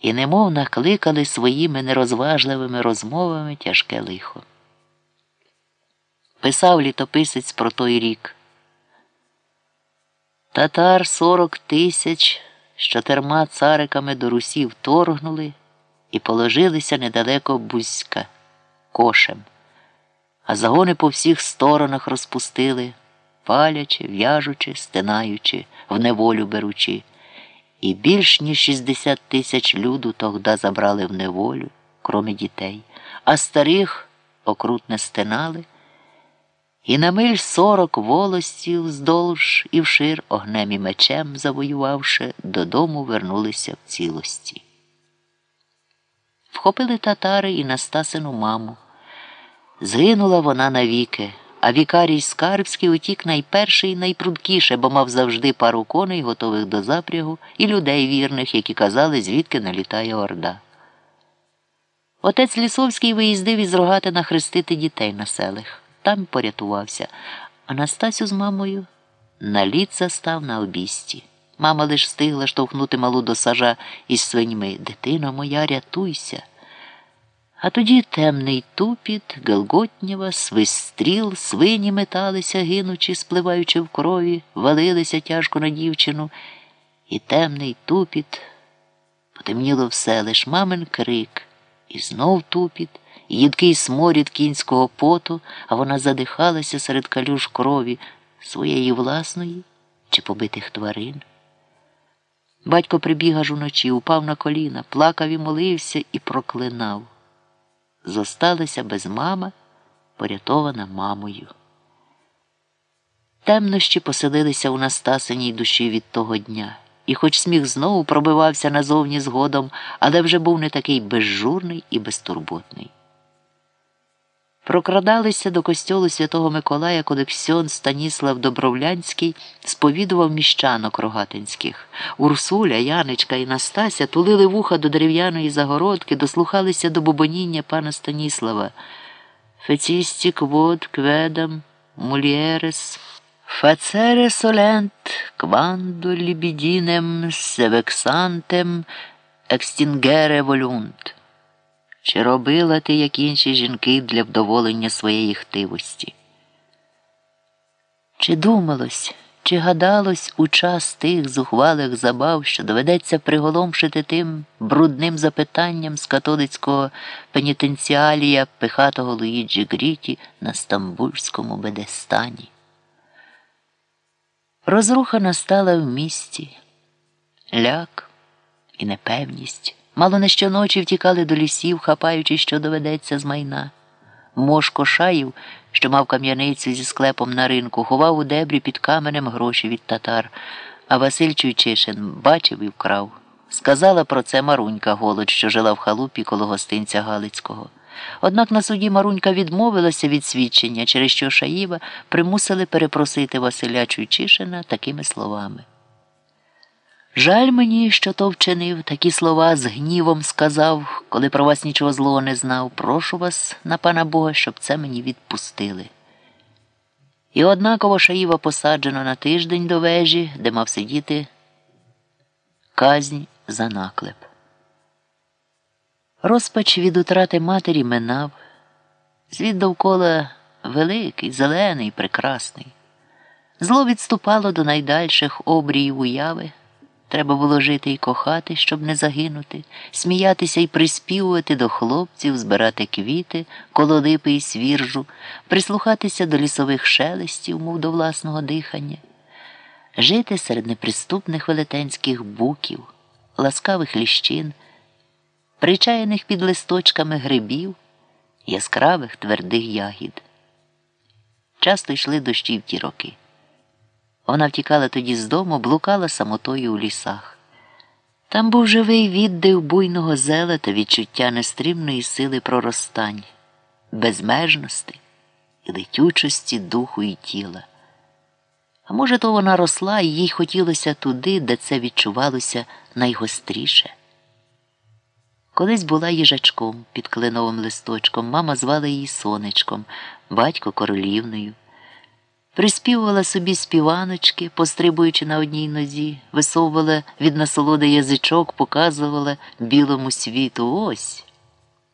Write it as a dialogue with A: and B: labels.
A: і немов накликали своїми нерозважливими розмовами тяжке лихо. Писав літописець про той рік. Татар сорок тисяч з чотирма цариками до Русі вторгнули і положилися недалеко Бузька кошем, а загони по всіх сторонах розпустили, палячи, в'яжучи, стинаючи, в неволю беручи. І більш ніж 60 тисяч люду тогда забрали в неволю, кроме дітей, а старих окрутне стинали. І на миль сорок волостів вздовж і вшир огнем і мечем завоювавши, додому вернулися в цілості. Вхопили татари і Настасину маму. Згинула вона навіки, а вікарій Скарбський утік найперший і найпрудкіше, бо мав завжди пару коней, готових до запрягу, і людей вірних, які казали, звідки налітає орда. Отець Лісовський виїздив із Рогатина хрестити дітей на селих. Там порятувався, а Настасю з мамою на лід застав на обісті. Мама лиш встигла штовхнути малу до сажа із свиньми. Дитино моя, рятуйся. А тоді темний тупіт, Гелготнєва, свист стріл, свині металися, гинучи, спливаючи в крові, валилися тяжко на дівчину, і темний тупіт потемніло все лиш мамин крик, і знов тупіт, і їдкий сморід кінського поту, а вона задихалася серед калюж крові своєї власної чи побитих тварин. Батько прибіг аж уночі, упав на коліна, плакав і молився і проклинав. Зосталася без мами, порятована мамою. Темнощі поселилися у Настасиній душі від того дня, і хоч сміх знову пробивався назовні згодом, але вже був не такий безжурний і безтурботний. Прокрадалися до костьолу Святого Миколая, коли Ксьон Станіслав Добровлянський сповідував міщанок рогатинських. Урсуля, Яничка і Настася тулили вуха до дерев'яної загородки, дослухалися до бубоніння пана Станіслава. Фецістік вод кведам, мулєрес, facere solent, quando libidinem, se vexantem, exstinguere volunt. Чи робила ти, як інші жінки, для вдоволення своєї хтивості? Чи думалось, чи гадалось у час тих зухвалих забав, що доведеться приголомшити тим брудним запитанням з католицького пенітенціалія пихатого Луїджі Гріті на Стамбульському бедестані? Розруха настала в місті, ляк і непевність. Мало не щоночі втікали до лісів, хапаючи, що доведеться з майна. Мошко шаїв, що мав кам'яницю зі склепом на ринку, ховав у дебрі під каменем гроші від татар, а Василь Чуйчишин бачив і вкрав. Сказала про це Марунька голод, що жила в халупі коло гостинця Галицького. Однак на суді Марунька відмовилася від свідчення, через що Шаїва примусили перепросити Василя Чуйчишина такими словами. Жаль мені, що то вчинив, такі слова з гнівом сказав, коли про вас нічого злого не знав. Прошу вас, на пана Бога, щоб це мені відпустили. І однаково Шаїва посаджено на тиждень до вежі, де мав сидіти казнь за наклеп. Розпач від утрати матері минав, світ довкола великий, зелений, прекрасний. Зло відступало до найдальших обріїв уяви. Треба було жити і кохати, щоб не загинути, сміятися і приспівувати до хлопців, збирати квіти, коло липи і свіржу, прислухатися до лісових шелестів, мов до власного дихання, жити серед неприступних велетенських буків, ласкавих ліщин, причаяних під листочками грибів, яскравих твердих ягід. Часто йшли дощі в ті роки. Вона втікала тоді з дому, блукала самотою у лісах. Там був живий віддив буйного зела та відчуття нестримної сили проростань, безмежності і летючості духу і тіла. А може, то вона росла і їй хотілося туди, де це відчувалося найгостріше. Колись була їжачком під кленовим листочком, мама звала її сонечком, батько королівною. Приспівувала собі співаночки, пострибуючи на одній нозі, висовувала від насолоди язичок, показувала білому світу ось.